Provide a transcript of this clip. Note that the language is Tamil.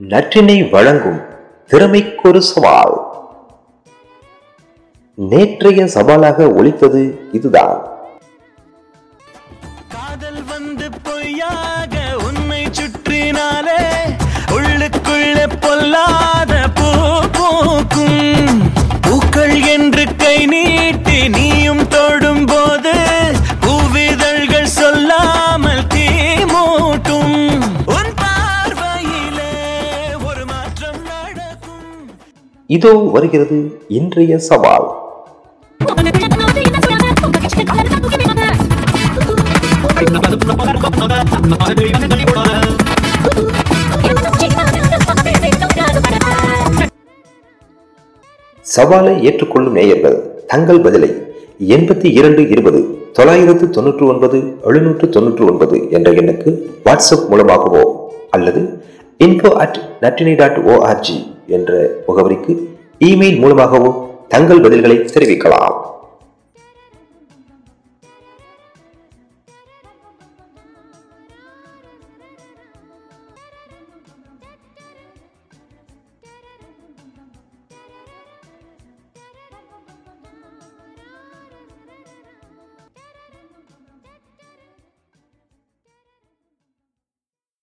நற்றினை வழங்கும் திறமைக்கொரு சவால். நேற்றைய சவாலாக ஒழித்தது இதுதான். காதல் வந்து பொய்யாக உன்னை சுற்றி இதோ வருகிறது இன்றைய சவால். சவாலை ஏற்றுக்கொள்ளும் நேயர்கள் தங்கள் பதிலை எண்பத்தி இரண்டு இருபது தொள்ளாயிரத்து தொன்னூற்று ஒன்பது எழுநூற்று தொன்னூற்று ஒன்பது என்ற எண்ணுக்கு வாட்ஸ்அப் மூலமாகவோ அல்லது இன்ஃபோ அட் நட்டினை டாட் ஓஆர்ஜி என்ற முகவரிக்கு இமெயில் மூலமாகவும் தங்கள் பதில்களை தெரிவிக்கலாம்.